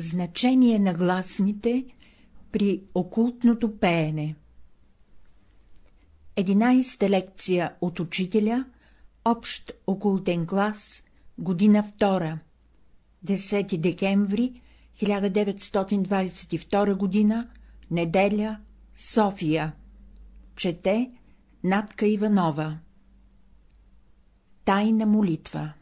Значение на гласните при окултното пеене. Единайста лекция от учителя, общ окултен клас, година втора, 10 декември 1922 година, неделя, София. Чете Натка Иванова. Тайна молитва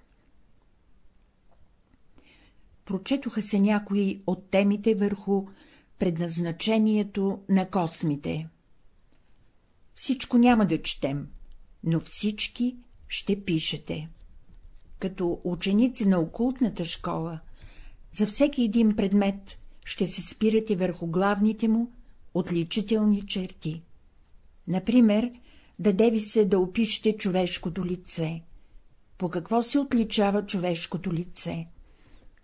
Прочетоха се някои от темите върху предназначението на космите. Всичко няма да четем, но всички ще пишете. Като ученици на окултната школа, за всеки един предмет ще се спирате върху главните му отличителни черти. Например, даде ви се да опишете човешкото лице. По какво се отличава човешкото лице?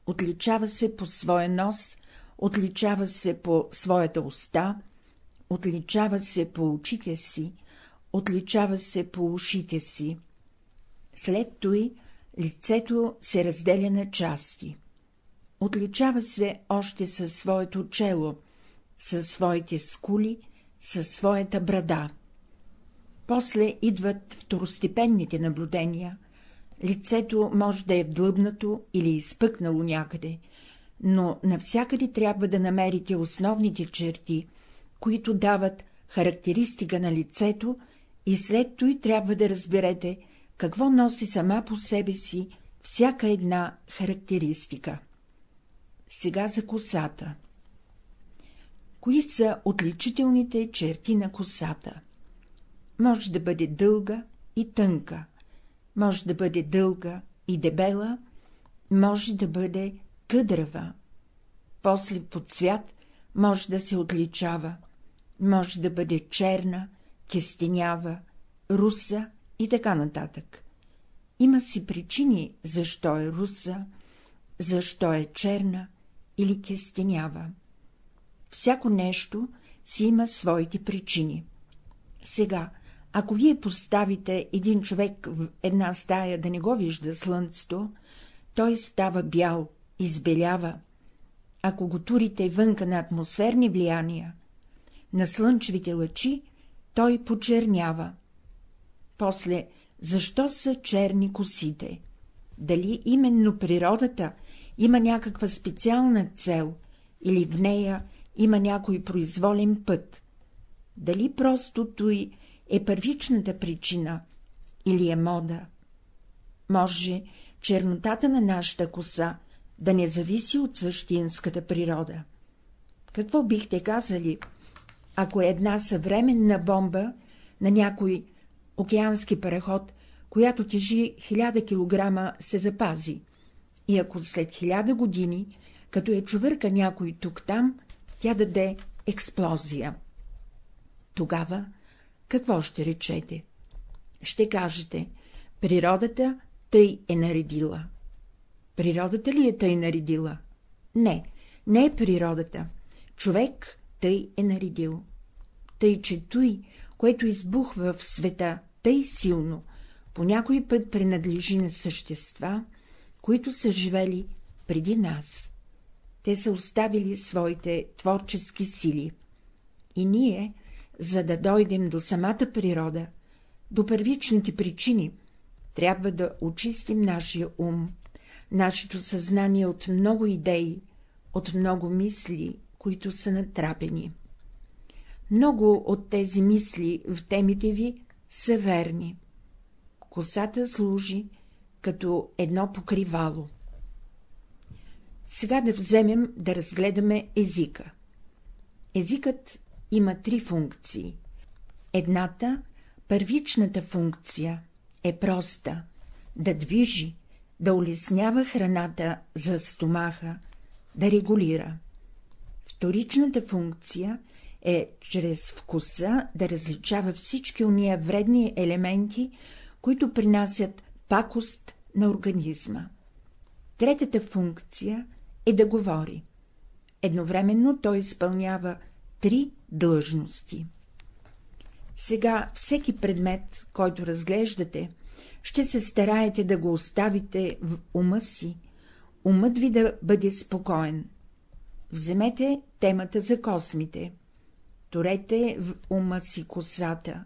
Отличава се по своя нос, отличава се по своята уста, отличава се по очите си, отличава се по ушите си. След той лицето се разделя на части. Отличава се още със своето чело, със своите скули, със своята брада. После идват второстепенните наблюдения. Лицето може да е вдлъбнато или изпъкнало някъде, но навсякъде трябва да намерите основните черти, които дават характеристика на лицето и след той трябва да разберете, какво носи сама по себе си всяка една характеристика. Сега за косата. Кои са отличителните черти на косата? Може да бъде дълга и тънка, може да бъде дълга и дебела, може да бъде къдрава. После по цвят може да се отличава, може да бъде черна, кестенява, руса и така нататък. Има си причини, защо е руса, защо е черна или кестенява. Всяко нещо си има своите причини. Сега, ако вие поставите един човек в една стая да не го вижда слънцето, той става бял, избелява. Ако го турите вънка на атмосферни влияния, на слънчевите лъчи, той почернява. После, защо са черни косите? Дали именно природата има някаква специална цел или в нея има някой произволен път? Дали просто той е първичната причина или е мода? Може чернотата на нашата коса да не зависи от същинската природа. Какво бихте казали, ако една съвременна бомба на някой океански параход, която тежи хиляда килограма, се запази, и ако след хиляда години, като е чувърка някой тук-там, тя даде експлозия. Тогава какво ще речете? Ще кажете, природата тъй е наредила. Природата ли е тъй наредила? Не, не е природата. Човек тъй е наредил. Тъй, че той, което избухва в света тъй силно, по някой път принадлежи на същества, които са живели преди нас. Те са оставили своите творчески сили. И ние, за да дойдем до самата природа, до първичните причини, трябва да очистим нашия ум, нашето съзнание от много идеи, от много мисли, които са натрапени. Много от тези мисли в темите ви са верни. Косата служи като едно покривало. Сега да вземем да разгледаме езика. Езикът има три функции. Едната, първичната функция, е проста — да движи, да улеснява храната за стомаха, да регулира. Вторичната функция е чрез вкуса да различава всички уния вредни елементи, които принасят пакост на организма. Третата функция е да говори. Едновременно той изпълнява три длъжности. Сега всеки предмет, който разглеждате, ще се стараете да го оставите в ума си, умът ви да бъде спокоен. Вземете темата за космите. Торете в ума си косата.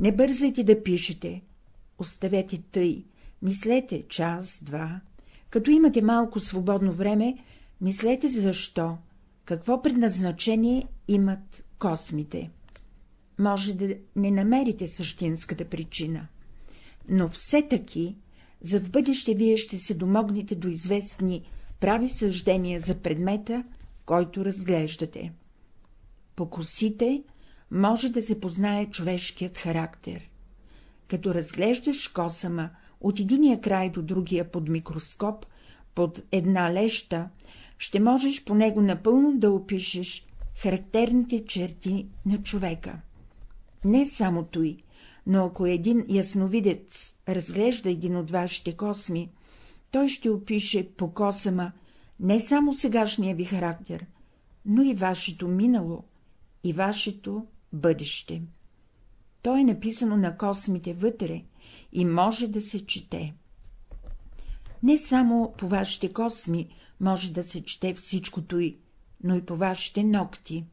Не бързайте да пишете. Оставете тъй. Мислете час, два. Като имате малко свободно време, мислете защо, какво предназначение имат космите. Може да не намерите същинската причина, но все таки за в бъдеще вие ще се домогнете до известни прави съждения за предмета, който разглеждате. По косите може да се познае човешкият характер. Като разглеждаш косама от единия край до другия под микроскоп, под една леща, ще можеш по него напълно да опишеш характерните черти на човека. Не само той, но ако един ясновидец разглежда един от вашите косми, той ще опише по косама не само сегашния ви характер, но и вашето минало и вашето бъдеще. То е написано на космите вътре и може да се чете. Не само по вашите косми може да се чете всичкото и, но и по вашите ногти.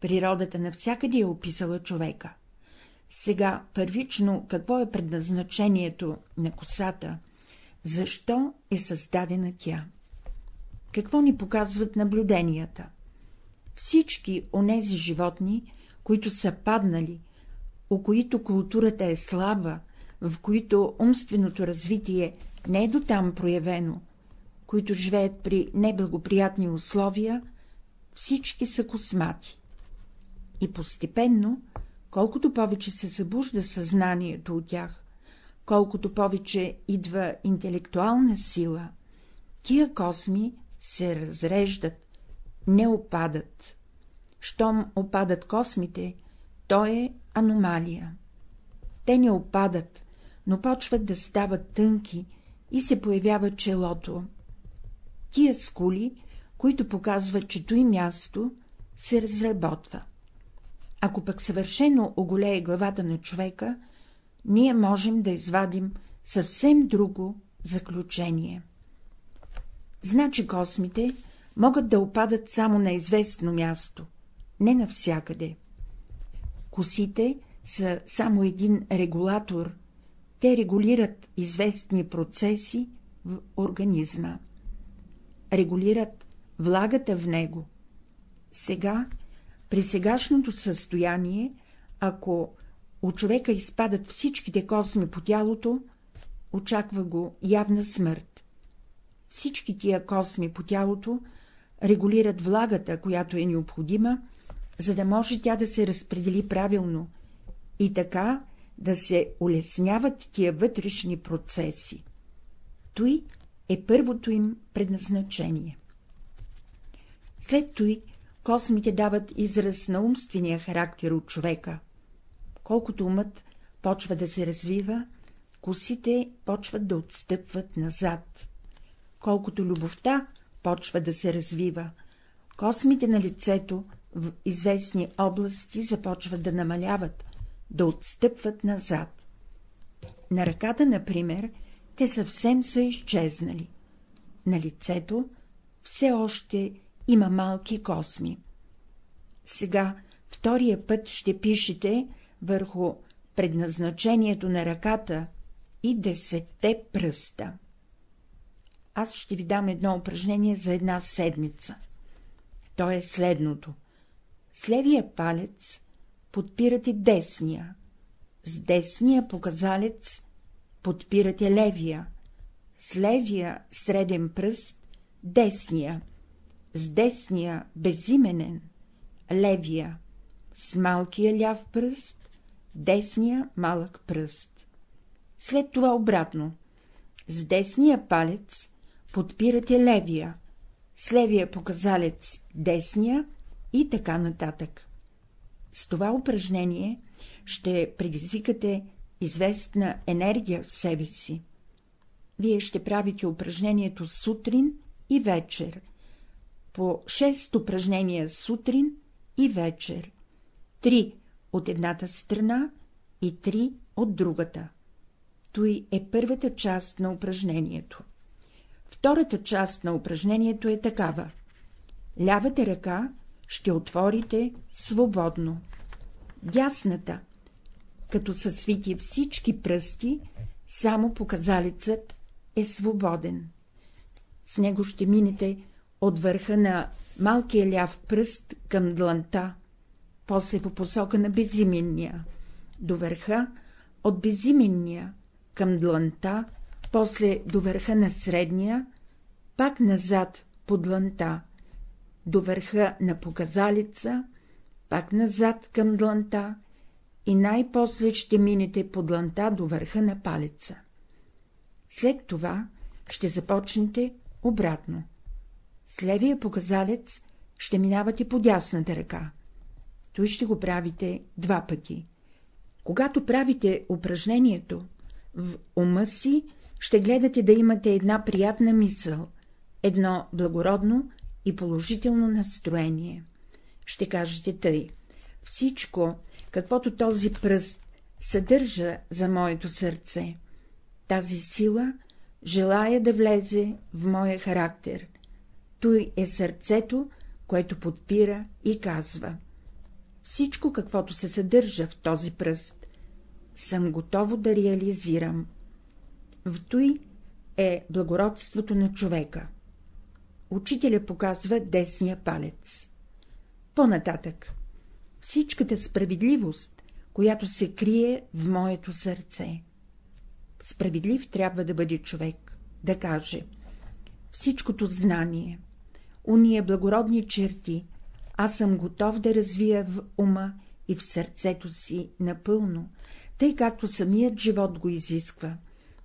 Природата навсякъде е описала човека. Сега първично какво е предназначението на косата, защо е създадена тя? Какво ни показват наблюденията? Всички онези животни, които са паднали, у които културата е слаба, в които умственото развитие не е до там проявено, които живеят при неблагоприятни условия, всички са космати. И постепенно, колкото повече се събужда съзнанието от тях, колкото повече идва интелектуална сила, тия косми се разреждат, не опадат. Щом опадат космите, то е аномалия. Те не опадат, но почват да стават тънки и се появява челото. Тия скули, които показват, че той място се разработва. Ако пък съвършено оголее главата на човека, ние можем да извадим съвсем друго заключение. Значи космите могат да опадат само на известно място, не навсякъде. Косите са само един регулатор, те регулират известни процеси в организма. Регулират влагата в него. Сега, при сегашното състояние, ако у човека изпадат всичките косми по тялото, очаква го явна смърт. Всички тия косми по тялото регулират влагата, която е необходима, за да може тя да се разпредели правилно и така да се улесняват тия вътрешни процеси. Той е първото им предназначение. След той космите дават израз на умствения характер от човека. Колкото умът почва да се развива, косите почват да отстъпват назад. Колкото любовта почва да се развива, космите на лицето в известни области започват да намаляват, да отстъпват назад. На ръката, например, те съвсем са изчезнали. На лицето все още има малки косми. Сега втория път ще пишете върху предназначението на ръката и десетте пръста. Аз ще ви дам едно упражнение за една седмица. То е следното. С левия палец подпирате десния, с десния показалец подпирате левия, с левия среден пръст — десния, с десния безименен — левия, с малкия ляв пръст — десния малък пръст. След това обратно. С десния палец подпирате левия, с левия показалец — десния и така нататък. С това упражнение ще предизвикате известна енергия в себе си. Вие ще правите упражнението сутрин и вечер, по 6 упражнения сутрин и вечер, три от едната страна и три от другата. Той е първата част на упражнението. Втората част на упражнението е такава. лявата ръка ще отворите свободно. Дясната, като са свити всички пръсти, само показалецът е свободен. С него ще минете от върха на малкия ляв пръст към дланта, после по посока на безименния, до върха от безименния към дланта, после до върха на средния, пак назад по дланта, до върха на показалица, пак назад към дланта и най-после ще минете по дланта до върха на палеца. След това ще започнете обратно. С левия показалец ще минавате по дясната ръка. Той ще го правите два пъти. Когато правите упражнението, в ума си ще гледате да имате една приятна мисъл, едно благородно и положително настроение. Ще кажете тъй. Всичко, каквото този пръст съдържа за моето сърце, тази сила желая да влезе в моя характер. Той е сърцето, което подпира и казва. Всичко, каквото се съдържа в този пръст, съм готово да реализирам. В той е благородството на човека. Учителя показва десния палец. По-нататък. Всичката справедливост, която се крие в моето сърце. Справедлив трябва да бъде човек, да каже всичкото знание, уния благородни черти, аз съм готов да развия в ума и в сърцето си напълно, тъй както самият живот го изисква.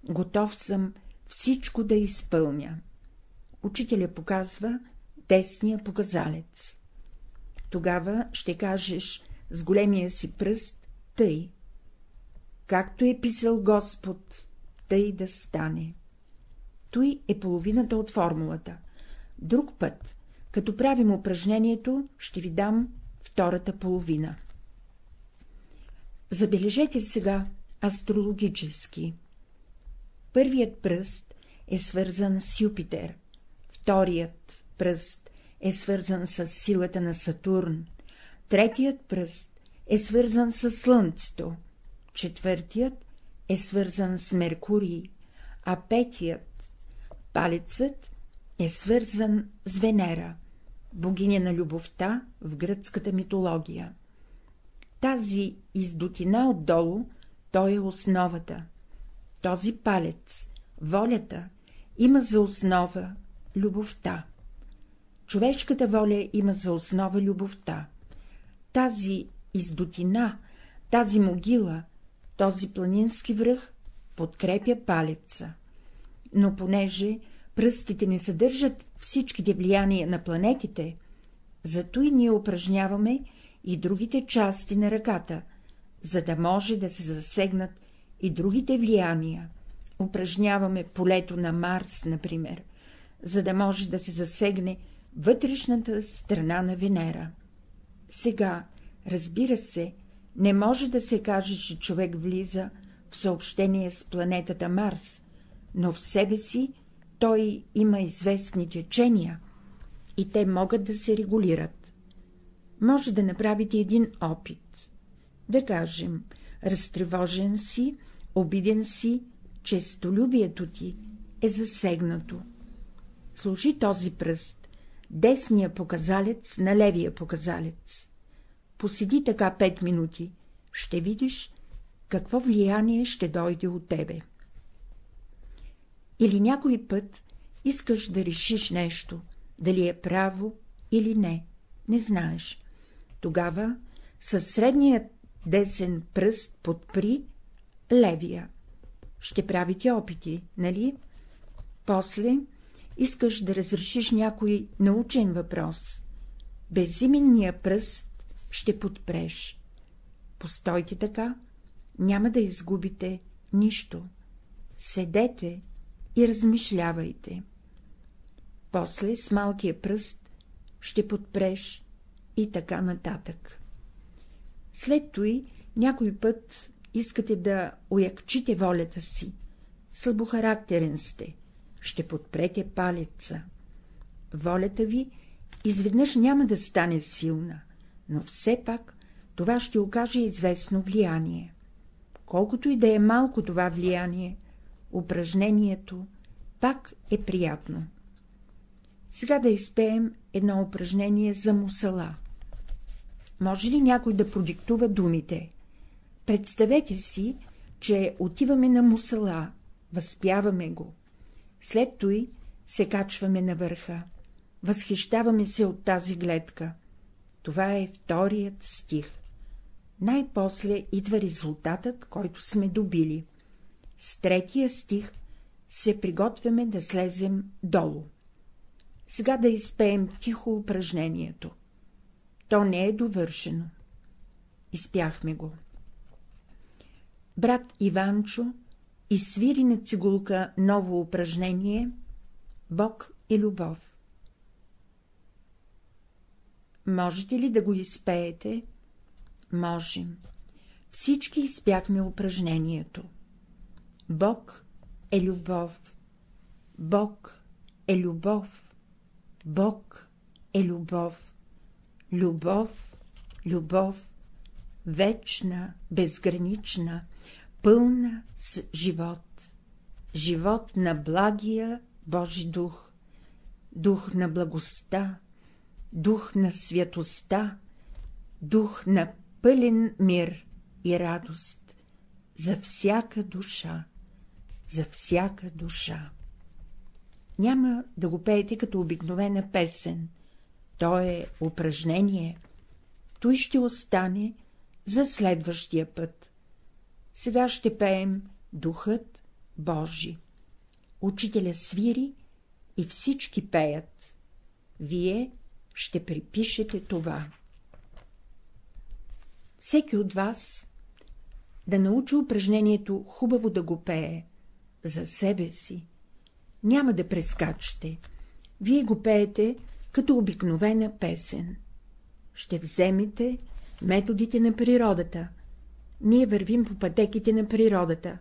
Готов съм всичко да изпълня. Учителя показва десния показалец. Тогава ще кажеш с големия си пръст тъй. Както е писал Господ, тъй да стане. Той е половината от формулата. Друг път, като правим упражнението, ще ви дам втората половина. Забележете сега астрологически. Първият пръст е свързан с Юпитер, вторият пръст е свързан с силата на Сатурн, третият пръст е свързан с Слънцето, четвъртият е свързан с Меркурий, а петият, палецът, е свързан с Венера, богиня на любовта в гръцката митология. Тази издотина отдолу, той е основата. Този палец, волята, има за основа любовта. Човешката воля има за основа любовта. Тази издотина, тази могила, този планински връх подкрепя палеца. Но понеже пръстите не съдържат всичките влияния на планетите, зато и ние упражняваме и другите части на ръката, за да може да се засегнат и другите влияния. Упражняваме полето на Марс, например, за да може да се засегне вътрешната страна на Венера. Сега, разбира се, не може да се каже, че човек влиза в съобщение с планетата Марс, но в себе си той има известни течения и те могат да се регулират. Може да направите един опит. Да кажем, разтревожен си, обиден си, честолюбието ти е засегнато. Служи този пръст, десния показалец на левия показалец. Поседи така пет минути, ще видиш, какво влияние ще дойде от тебе. Или някой път искаш да решиш нещо, дали е право или не, не знаеш. Тогава със средният десен пръст подпри левия. Ще правите опити, нали? После искаш да разрешиш някой научен въпрос. Безименния пръст ще подпреш. Постойте така, няма да изгубите нищо. Седете и размишлявайте. После с малкия пръст ще подпреш и така нататък. След той някой път искате да уякчите волята си, слабохарактерен сте, ще подпрете палеца. Волята ви изведнъж няма да стане силна, но все пак това ще окаже известно влияние. Колкото и да е малко това влияние, упражнението пак е приятно. Сега да изпеем едно упражнение за мусала. Може ли някой да продиктува думите? Представете си, че отиваме на мусала, възпяваме го. След той се качваме на върха. Възхищаваме се от тази гледка. Това е вторият стих. Най-после идва резултатът, който сме добили. С третия стих се приготвяме да слезем долу. Сега да изпеем тихо упражнението. То не е довършено. Изпяхме го. Брат Иванчо изсвири на цигулка ново упражнение Бог и любов. Можете ли да го изпеете? Можем. Всички изпяхме упражнението. Бог е любов. Бог е любов. Бог е любов. Любов, любов, вечна, безгранична, пълна с живот. Живот на благия Божи дух, дух на благостта, дух на святостта, дух на пълен мир и радост за всяка душа, за всяка душа. Няма да го пеете като обикновена песен, то е упражнение, той ще остане за следващия път. Сега ще пеем Духът Божи. Учителя свири и всички пеят. Вие ще припишете това. Всеки от вас да научи упражнението хубаво да го пее, за себе си. Няма да прескачате. Вие го пеете като обикновена песен. Ще вземете методите на природата. Ние вървим по пътеките на природата.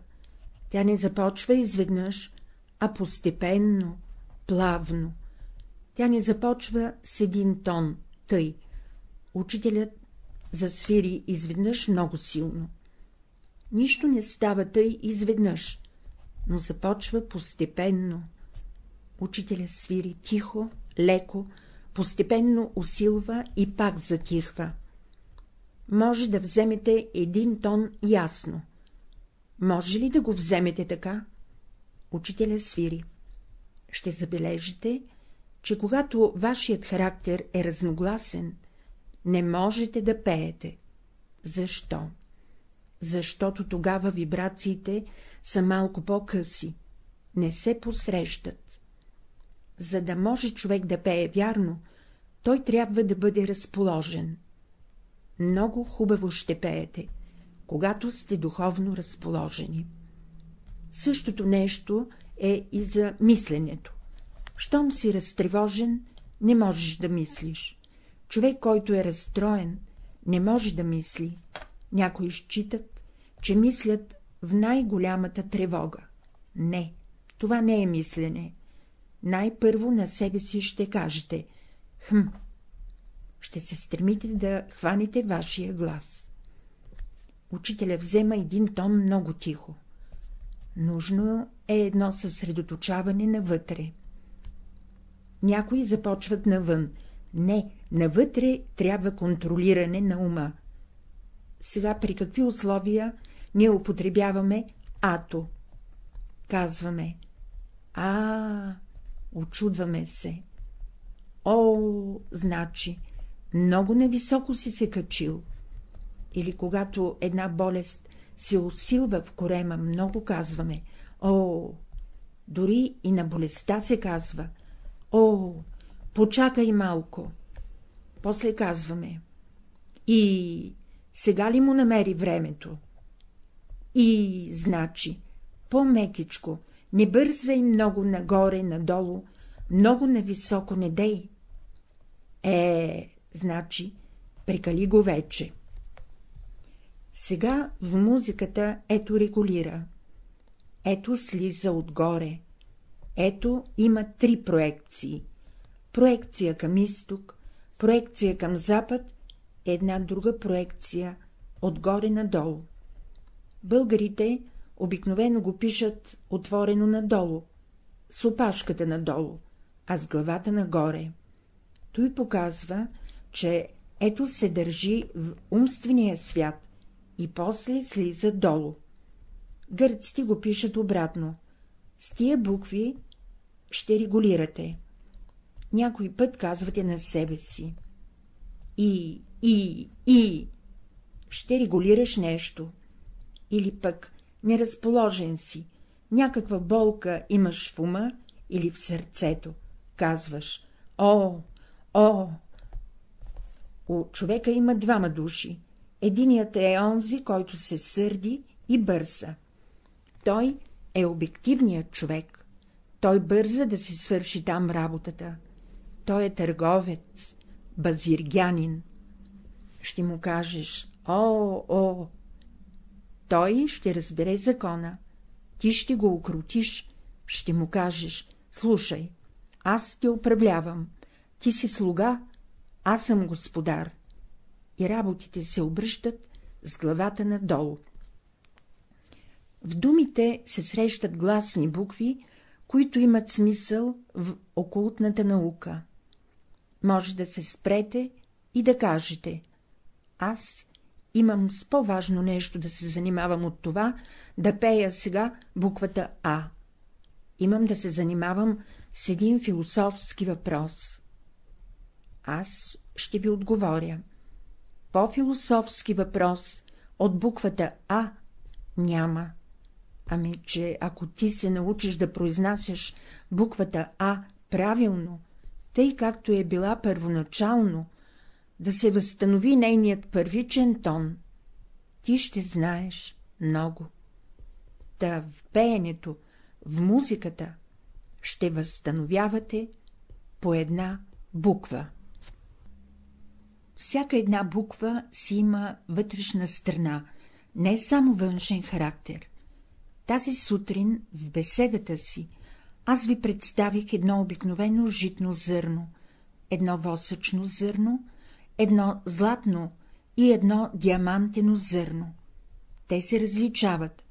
Тя не започва изведнъж, а постепенно, плавно. Тя не започва с един тон, тъй. Учителят засвири изведнъж много силно. Нищо не става тъй изведнъж, но започва постепенно. Учителя свири тихо, леко, постепенно усилва и пак затихва. Може да вземете един тон ясно. Може ли да го вземете така? Учителя свири. Ще забележите, че когато вашият характер е разногласен, не можете да пеете. Защо? Защото тогава вибрациите са малко по-къси, не се посрещат. За да може човек да пее вярно, той трябва да бъде разположен. Много хубаво ще пеете, когато сте духовно разположени. Същото нещо е и за мисленето. Щом си разтревожен, не можеш да мислиш. Човек, който е разстроен, не може да мисли. Някои считат, че мислят в най-голямата тревога. Не, това не е мислене. Най-първо на себе си ще кажете — хм, ще се стремите да хванете вашия глас. Учителя взема един тон много тихо. Нужно е едно съсредоточаване навътре. Някои започват навън. Не, навътре трябва контролиране на ума. Сега при какви условия ние употребяваме ато? Казваме. А, очудваме се. О, значи, много нависоко си се качил. Или когато една болест се усилва в корема, много казваме. О, дори и на болестта се казва. О, почакай малко. После казваме. И сега ли му намери времето? И, значи, по-мекичко, не бързай много нагоре, надолу, много нависоко не дей. Е, значи, прекали го вече. Сега в музиката ето регулира. Ето слиза отгоре. Ето има три проекции. проекция към изток, проекция към запад, една друга проекция отгоре надолу. Българите обикновено го пишат отворено надолу, с опашката надолу, а с главата нагоре. Той показва, че ето се държи в умствения свят и после слиза долу. Гърците го пишат обратно. С тия букви ще регулирате. Някой път казвате на себе си. И, и, и. Ще регулираш нещо. Или пък неразположен си, някаква болка имаш в ума или в сърцето. Казваш. О, о! У човека има двама души. Единият е онзи, който се сърди и бърза. Той е обективният човек. Той бърза да си свърши там работата. Той е търговец, базиргянин. Ще му кажеш — о, о! Той ще разбере закона. Ти ще го окрутиш, ще му кажеш — слушай, аз те управлявам, ти си слуга, аз съм господар. И работите се обръщат с главата надолу. В думите се срещат гласни букви, които имат смисъл в окултната наука. Може да се спрете и да кажете — аз имам с по-важно нещо да се занимавам от това, да пея сега буквата А. Имам да се занимавам с един философски въпрос. Аз ще ви отговоря. По-философски въпрос от буквата А няма. Ами, че ако ти се научиш да произнасяш буквата А правилно, тъй както е била първоначално, да се възстанови нейният първичен тон, ти ще знаеш много. Та в пеенето, в музиката ще възстановявате по една буква. Всяка една буква си има вътрешна страна, не само външен характер. Тази сутрин в беседата си аз ви представих едно обикновено житно зърно, едно восъчно зърно, едно златно и едно диамантено зърно. Те се различават.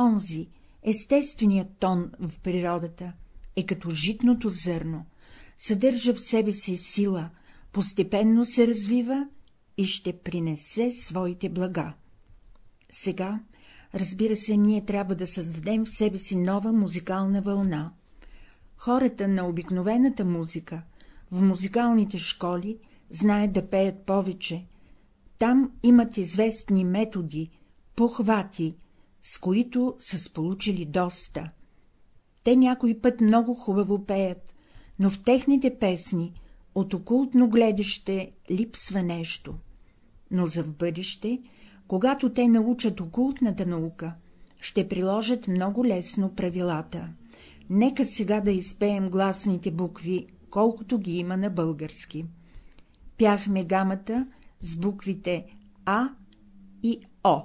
Онзи, естественият тон в природата, е като житното зърно, съдържа в себе си сила, постепенно се развива и ще принесе своите блага. Сега, разбира се, ние трябва да създадем в себе си нова музикална вълна. Хората на обикновената музика, в музикалните школи, знаят да пеят повече. Там имат известни методи, похвати, с които са сполучили доста. Те някой път много хубаво пеят, но в техните песни от окултно гледаще липсва нещо. Но за в бъдеще, когато те научат окултната наука, ще приложат много лесно правилата. Нека сега да изпеем гласните букви, колкото ги има на български. Пяхме гамата с буквите А и О.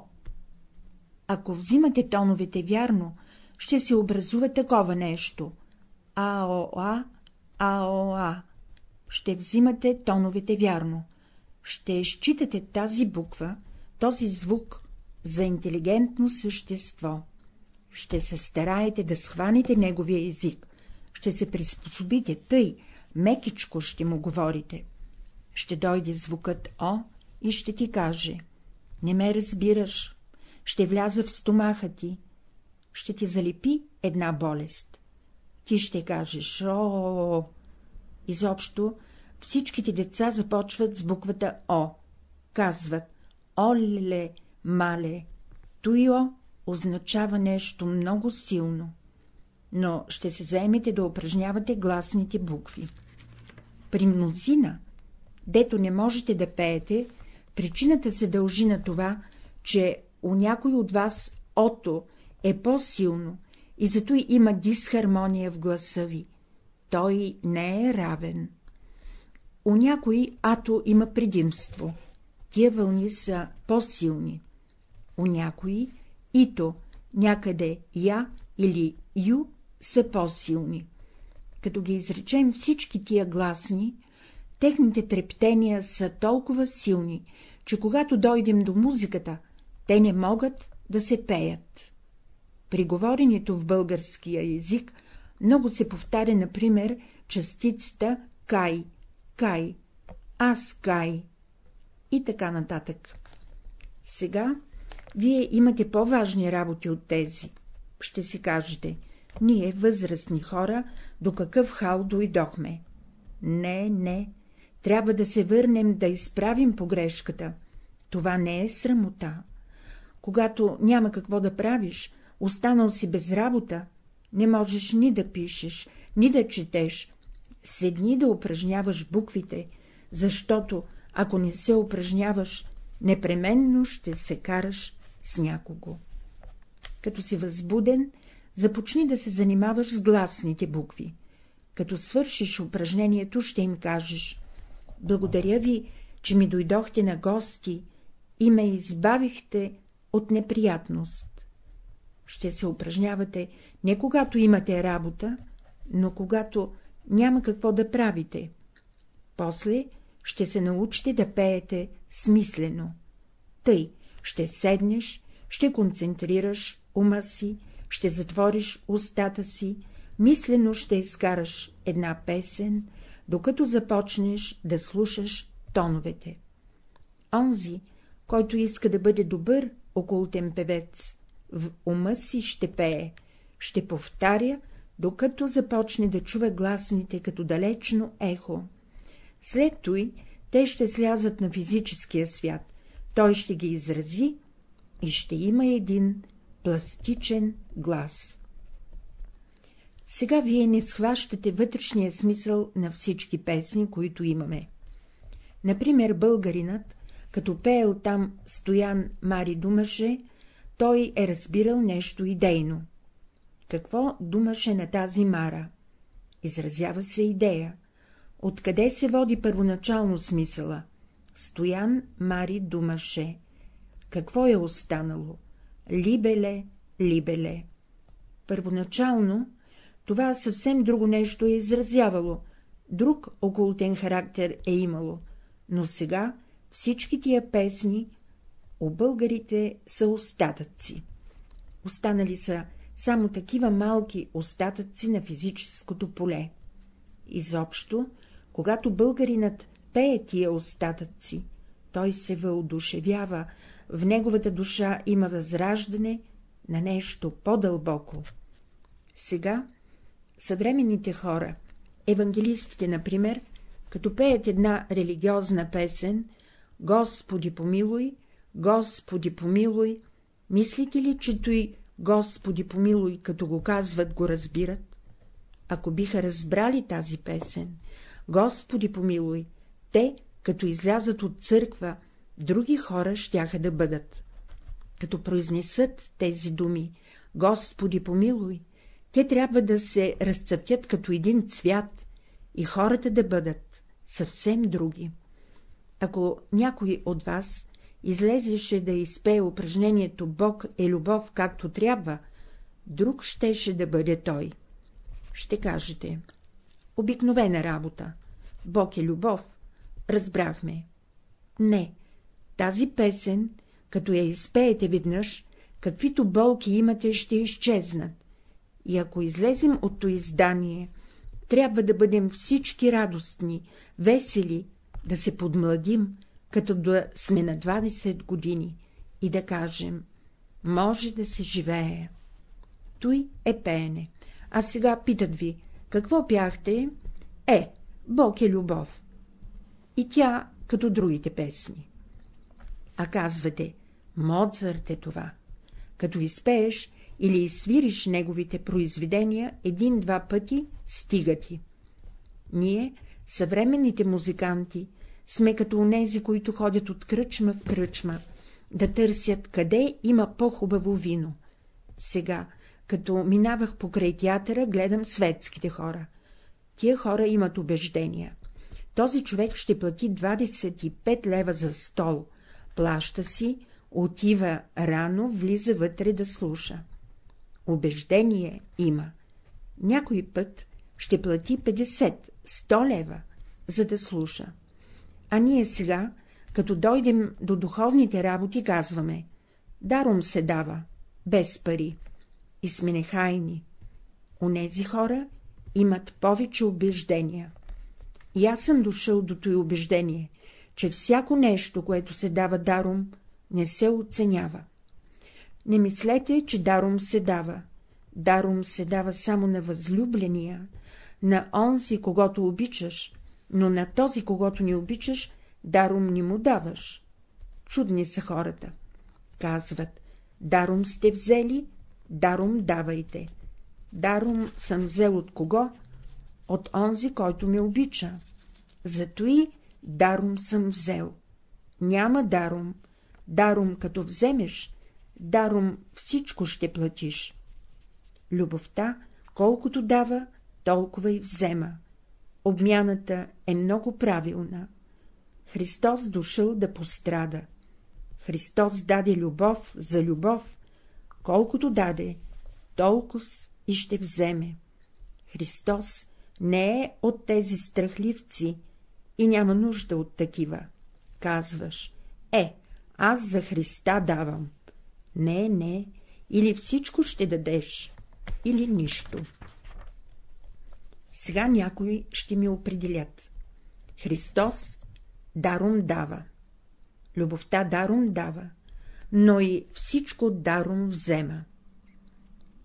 Ако взимате тоновете вярно, ще се образува такова нещо. АОА, АОА. Ще взимате тоновете вярно. Ще считате тази буква, този звук за интелигентно същество. Ще се стараете да схванете неговия език, ще се приспособите тъй, мекичко ще му говорите. Ще дойде звукът О и ще ти каже — не ме разбираш, ще вляза в стомаха ти, ще ти залепи една болест. Ти ще кажеш — о, Изобщо всичките деца започват с буквата О. Казват — оле, мале, туйо означава нещо много силно. Но ще се заемете да упражнявате гласните букви. При мнозина, дето не можете да пеете, причината се дължи на това, че у някой от вас ото е по-силно и зато има дисхармония в гласа ви. Той не е равен. У някой ато има предимство. Тия вълни са по-силни. У някои ито, някъде я или ю са по-силни. Като ги изречем всички тия гласни, техните трептения са толкова силни, че когато дойдем до музиката, те не могат да се пеят. При говоренето в българския език много се повтаря, например, частицата кай, кай, аз кай и така нататък. Сега вие имате по-важни работи от тези. Ще си кажете, ние, възрастни хора, до какъв хал дойдохме. Не, не, трябва да се върнем да изправим погрешката. Това не е срамота. Когато няма какво да правиш, останал си без работа, не можеш ни да пишеш, ни да четеш, седни да упражняваш буквите, защото, ако не се упражняваш, непременно ще се караш с някого. Като си възбуден, започни да се занимаваш с гласните букви. Като свършиш упражнението, ще им кажеш — благодаря ви, че ми дойдохте на гости и ме избавихте от неприятност. Ще се упражнявате не когато имате работа, но когато няма какво да правите. После ще се научите да пеете смислено. Тъй ще седнеш, ще концентрираш ума си, ще затвориш устата си, мислено ще изкараш една песен, докато започнеш да слушаш тоновете. Онзи, който иска да бъде добър околотен певец, в ума си ще пее, ще повтаря, докато започне да чува гласните като далечно ехо. След той те ще слязат на физическия свят, той ще ги изрази и ще има един пластичен глас. Сега вие не схващате вътрешния смисъл на всички песни, които имаме. Например, българинът, като пеел там Стоян Мари думаше, той е разбирал нещо идейно. Какво думаше на тази Мара? Изразява се идея. Откъде се води първоначално смисъла? Стоян Мари думаше. Какво е останало? Либеле, либеле. Първоначално това съвсем друго нещо е изразявало, друг околотен характер е имало, но сега всички тия песни у българите са остатъци. Останали са само такива малки остатъци на физическото поле. Изобщо, когато българинът пее тия остатъци, той се въодушевява, в неговата душа има възраждане на нещо по-дълбоко. Сега съвременните хора, евангелистите, например, като пеят една религиозна песен «Господи помилуй, Господи помилуй», мислите ли, че той Господи помилуй, като го казват, го разбират? Ако биха разбрали тази песен, Господи помилуй, те, като излязат от църква, други хора щяха да бъдат. Като произнесат тези думи, Господи помилуй, те трябва да се разцъфтят като един цвят и хората да бъдат съвсем други. Ако някой от вас излезеше да изпее упражнението Бог е любов както трябва, друг щеше да бъде той. Ще кажете. Обикновена работа. Бог е любов. Разбрахме. Не. Тази песен, като я изпеете веднъж, каквито болки имате, ще изчезнат. И ако излезем от то издание, трябва да бъдем всички радостни, весели, да се подмладим, като да сме на 20 години и да кажем — може да се живее. Той е пеене. А сега питат ви, какво пяхте? Е, Бог е любов. И тя, като другите песни. А казвате, Моцарт е това. Като изпееш или изсвириш неговите произведения един-два пъти, стига ти. Ние, съвременните музиканти, сме като онези, които ходят от кръчма в кръчма, да търсят къде има по-хубаво вино. Сега, като минавах покрай театъра, гледам светските хора. Тия хора имат убеждения. Този човек ще плати 25 лева за стол, плаща си, отива рано, влиза вътре да слуша. Убеждение има. Някой път ще плати 50-100 лева, за да слуша. А ние сега, като дойдем до духовните работи, казваме — даром се дава, без пари, и сме нехайни. Онези хора имат повече убеждения. И аз съм дошъл до той убеждение, че всяко нещо, което се дава даром, не се оценява. Не мислете, че даром се дава. Даром се дава само на възлюбления, на онзи, когато обичаш, но на този, когато не обичаш, даром не му даваш. Чудни са хората. Казват, даром сте взели, даром давайте. Даром съм взел от кого? От онзи, който ме обича. Зато и даром съм взел. Няма даром. Даром като вземеш, даром всичко ще платиш. Любовта, колкото дава, толкова и взема. Обмяната е много правилна. Христос дошъл да пострада. Христос даде любов за любов, колкото даде, толкова и ще вземе. Христос не е от тези страхливци и няма нужда от такива. Казваш, е, аз за Христа давам. Не, не, или всичко ще дадеш, или нищо. Сега някои ще ми определят. Христос даром дава. Любовта даром дава, но и всичко даром взема.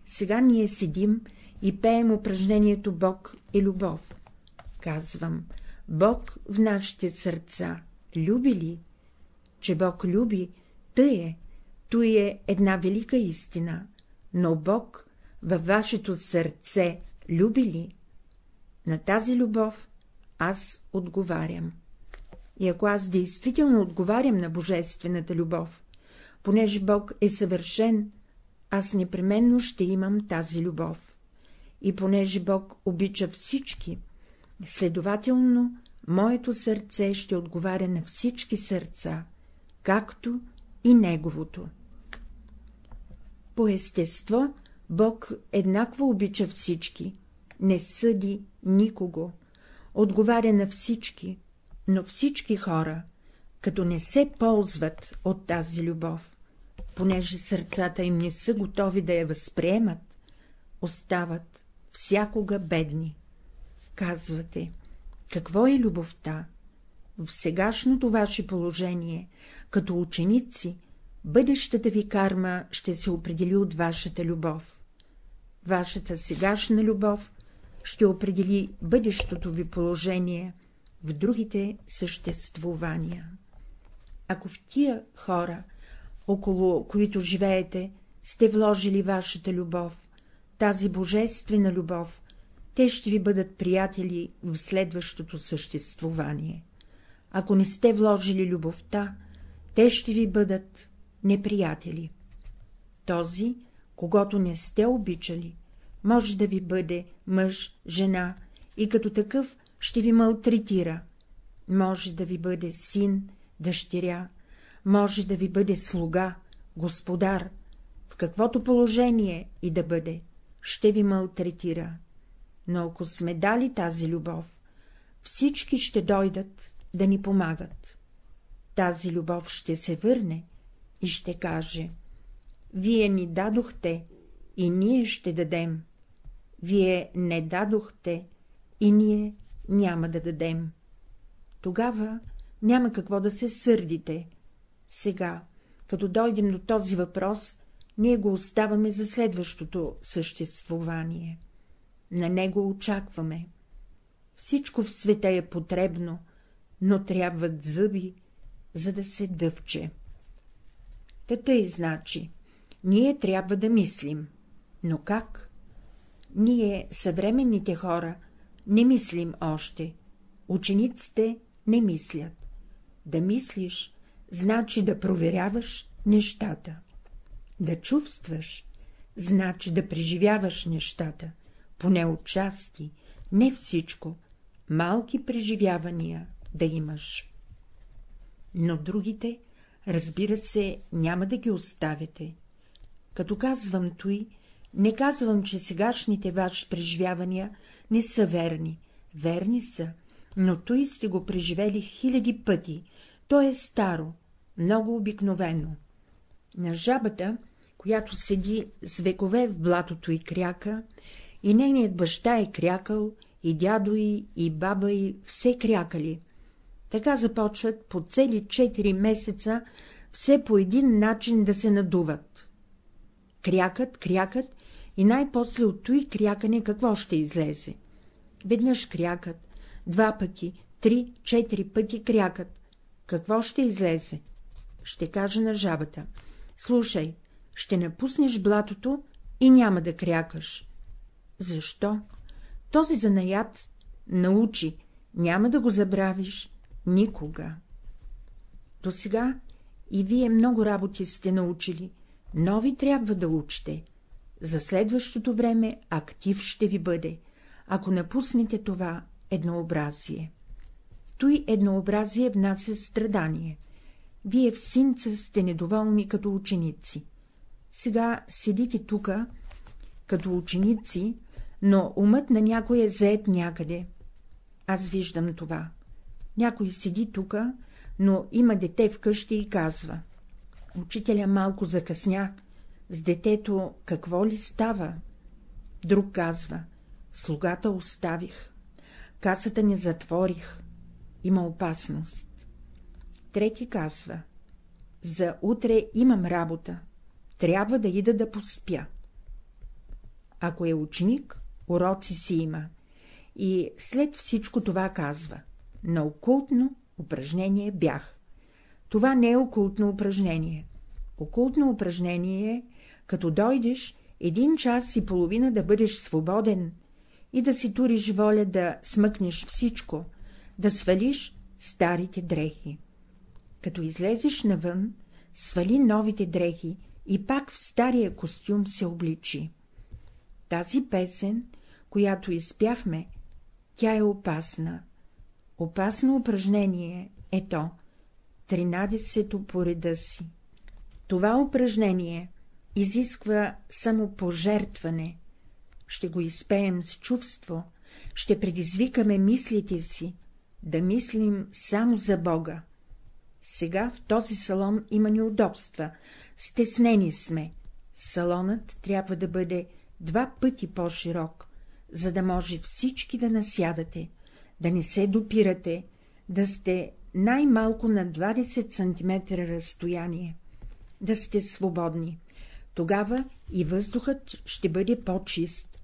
Сега ние седим и пеем упражнението Бог е любов. Казвам, Бог в нашите сърца люби ли? Че Бог люби, тъй е, той е една велика истина, но Бог във вашето сърце люби ли? На тази любов аз отговарям. И ако аз действително отговарям на божествената любов, понеже Бог е съвършен, аз непременно ще имам тази любов. И понеже Бог обича всички, следователно, моето сърце ще отговаря на всички сърца, както и неговото. По естество Бог еднакво обича всички, не съди никого, отговаря на всички, но всички хора, като не се ползват от тази любов, понеже сърцата им не са готови да я възприемат, остават всякога бедни. Казвате, какво е любовта? В сегашното ваше положение, като ученици, бъдещата ви карма ще се определи от вашата любов. Вашата сегашна любов ще определи бъдещото ви положение в другите съществувания. Ако в тия хора, около които живеете, сте вложили вашата любов, тази божествена любов, те ще ви бъдат приятели в следващото съществувание. Ако не сте вложили любовта, те ще ви бъдат неприятели. Този, когато не сте обичали, може да ви бъде мъж, жена и като такъв ще ви малтретира. Може да ви бъде син, дъщеря, може да ви бъде слуга, господар, в каквото положение и да бъде, ще ви малтретира. Но ако сме дали тази любов, всички ще дойдат да ни помагат. Тази любов ще се върне и ще каже — вие ни дадохте и ние ще дадем. Вие не дадохте и ние няма да дадем. Тогава няма какво да се сърдите. Сега, като дойдем до този въпрос, ние го оставаме за следващото съществувание. На него очакваме. Всичко в света е потребно, но трябват зъби, за да се дъвче. Тата и значи, ние трябва да мислим. Но как? Ние, съвременните хора, не мислим още. Учениците не мислят. Да мислиш, значи да проверяваш нещата. Да чувстваш, значи да преживяваш нещата, поне отчасти, не всичко, малки преживявания да имаш. Но другите, разбира се, няма да ги оставяте. Като казвам той, не казвам, че сегашните ваши преживявания не са верни. Верни са, но той сте го преживели хиляди пъти. То е старо, много обикновено. На жабата, която седи с векове в блатото и кряка, и нейният баща е крякал, и дядо й, и баба й все крякали. Така започват по цели четири месеца все по един начин да се надуват. Крякат, крякат и най-после от той крякане какво ще излезе? Веднъж крякат, два пъти, три, четири пъти крякат. Какво ще излезе? Ще кажа на жабата. Слушай, ще напуснеш блатото и няма да крякаш. Защо? Този занаят научи, няма да го забравиш никога. До сега и вие много работи сте научили, нови трябва да учите. За следващото време актив ще ви бъде, ако напуснете това еднообразие. Той еднообразие внася страдание. Вие в синца сте недоволни като ученици. Сега седите тука, като ученици, но умът на някой е заед някъде. Аз виждам това. Някой седи тука, но има дете вкъщи и казва. Учителя малко закъсня, с детето какво ли става? Друг казва. Слугата оставих. Касата не затворих. Има опасност. Трети казва. За утре имам работа. Трябва да ида да поспя. Ако е ученик, уроци си има. И след всичко това казва. На окултно упражнение бях. Това не е окултно упражнение. Окултно упражнение е, като дойдеш, един час и половина да бъдеш свободен и да си туриш воля да смъкнеш всичко, да свалиш старите дрехи. Като излезеш навън, свали новите дрехи и пак в стария костюм се обличи. Тази песен, която изпяхме, тя е опасна. Опасно упражнение е то, тринадесето по реда си. Това упражнение изисква само пожертване. Ще го изпеем с чувство, ще предизвикаме мислите си, да мислим само за Бога. Сега в този салон има неудобства, стеснени сме. Салонът трябва да бъде два пъти по-широк, за да може всички да насядате, да не се допирате, да сте най-малко на 20 см разстояние, да сте свободни. Тогава и въздухът ще бъде по-чист.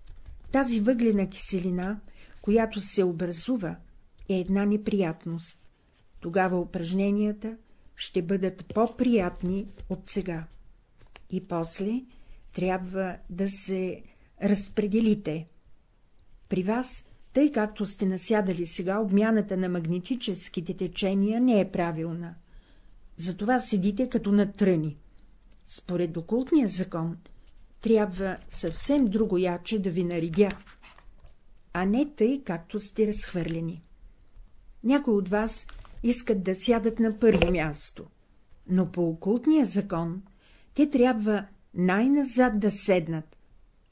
Тази въглена киселина, която се образува, е една неприятност. Тогава упражненията ще бъдат по-приятни от сега. И после трябва да се разпределите. При вас, тъй както сте насядали сега, обмяната на магнетическите течения не е правилна. Затова седите като на тръни. Според окултния закон трябва съвсем друго яче да ви наредя, а не тъй, както сте разхвърлени. Някои от вас искат да сядат на първо място, но по окултния закон те трябва най-назад да седнат,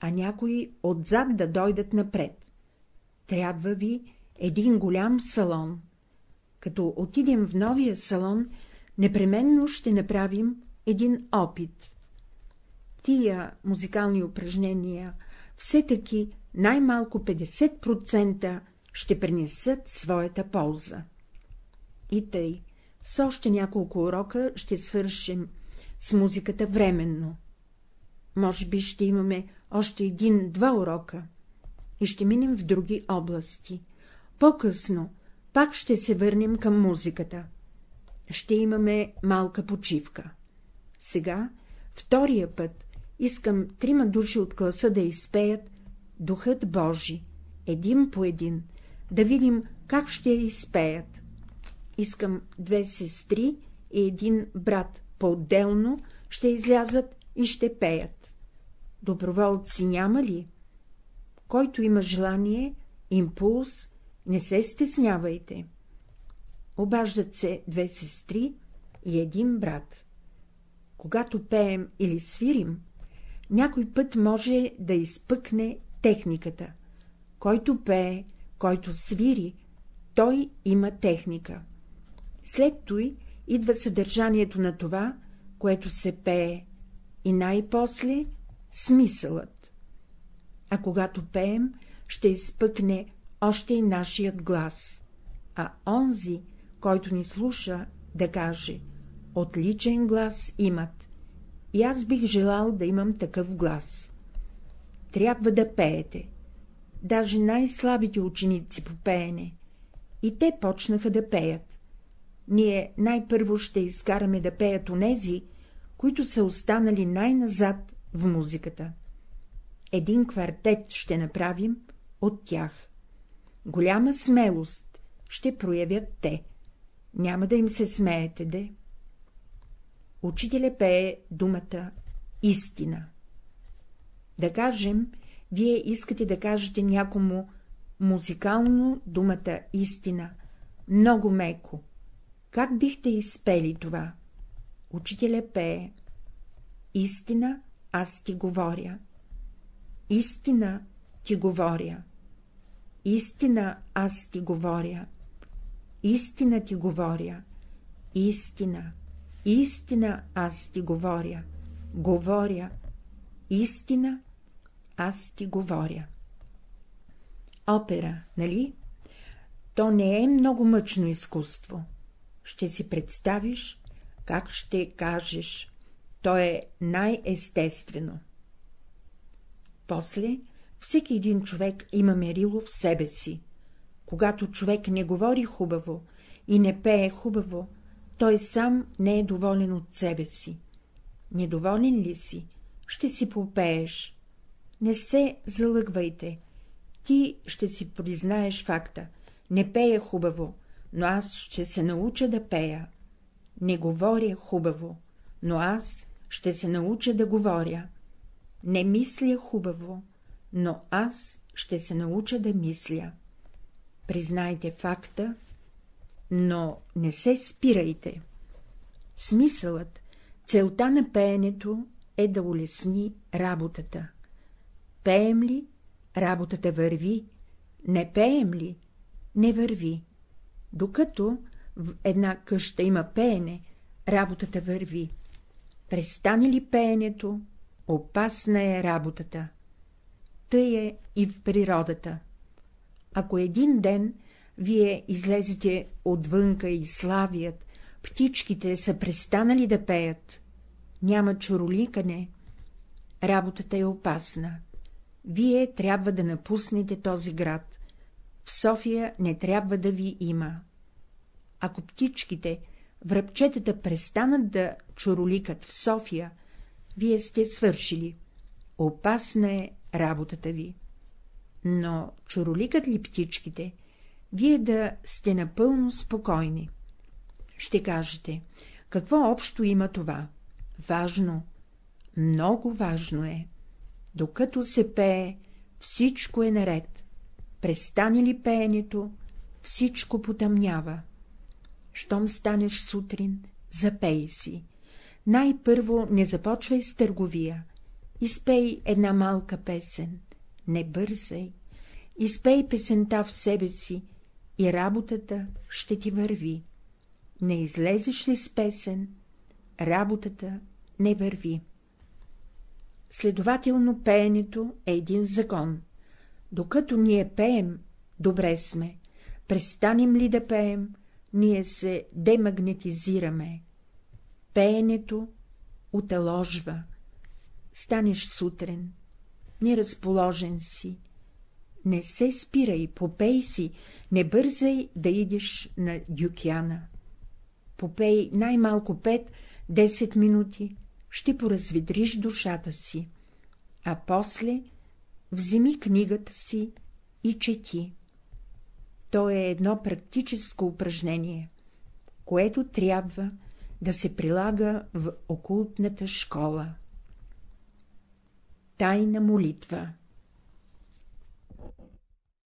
а някои отзад да дойдат напред. Трябва ви един голям салон. Като отидем в новия салон, непременно ще направим един опит. Тия музикални упражнения все таки най-малко 50% ще принесат своята полза. И тъй, с още няколко урока ще свършим с музиката временно. Може би ще имаме още един-два урока и ще минем в други области. По-късно пак ще се върнем към музиката. Ще имаме малка почивка. Сега, втория път, искам трима души от класа да изпеят Духът Божи, един по един, да видим как ще я изпеят. Искам две сестри и един брат по-отделно ще излязат и ще пеят. Доброволци няма ли? Който има желание, импулс, не се стеснявайте. Обаждат се две сестри и един брат. Когато пеем или свирим, някой път може да изпъкне техниката. Който пее, който свири, той има техника. След той идва съдържанието на това, което се пее, и най-после смисълът. А когато пеем, ще изпъкне още и нашият глас, а онзи, който ни слуша, да каже — отличен глас имат, и аз бих желал да имам такъв глас. Трябва да пеете. Даже най-слабите ученици по пеене. И те почнаха да пеят. Ние най-първо ще изкараме да пеят онези, които са останали най-назад в музиката. Един квартет ще направим от тях. Голяма смелост ще проявят те. Няма да им се смеете, де. Учителя пее думата истина. Да кажем, вие искате да кажете някому музикално думата истина, много меко. Как бихте изпели това? Учителя пее. Истина аз ти говоря. Истина ти говоря. Истина аз ти говоря. Истина ти говоря. Истина. Истина аз ти говоря. Говоря. Истина аз ти говоря. Опера, нали? То не е много мъчно изкуство. Ще си представиш, как ще кажеш, то е най-естествено. После всеки един човек има мерило в себе си. Когато човек не говори хубаво и не пее хубаво, той сам не е доволен от себе си. Недоволен ли си, ще си попееш. Не се залъгвайте. Ти ще си признаеш факта. Не пея хубаво, но аз ще се науча да пея. Не говоря хубаво, но аз ще се науча да говоря. Не мисля хубаво, но аз ще се науча да мисля. Признайте факта, но не се спирайте. Смисълът, целта на пеенето е да улесни работата. Пеем ли, работата върви, не пеем ли, не върви. Докато в една къща има пеене, работата върви. Престане ли пеенето, опасна е работата. Тъй е и в природата. Ако един ден вие излезете отвънка и славият, птичките са престанали да пеят, няма чуроликане, работата е опасна. Вие трябва да напуснете този град. В София не трябва да ви има. Ако птичките, връбчетата престанат да чуроликат в София, вие сте свършили. Опасна е работата ви. Но чуроликат ли птичките, вие да сте напълно спокойни. Ще кажете, какво общо има това? Важно, много важно е. Докато се пее, всичко е наред. Престане ли пеенето, всичко потъмнява. Щом станеш сутрин, запей си. Най-първо не започвай с търговия. Изпей една малка песен. Не бързай. Изпей песента в себе си и работата ще ти върви. Не излезеш ли с песен, работата не върви. Следователно пеенето е един закон. Докато ние пеем, добре сме. Престанем ли да пеем, ние се демагнетизираме. Пеенето оталожва. Станеш сутрин, неразположен си. Не се спирай, попей си, не бързай да идеш на дюкяна. Попей най-малко 5-10 минути, ще поразведриш душата си, а после вземи книгата си и чети. То е едно практическо упражнение, което трябва да се прилага в окултната школа. Тайна молитва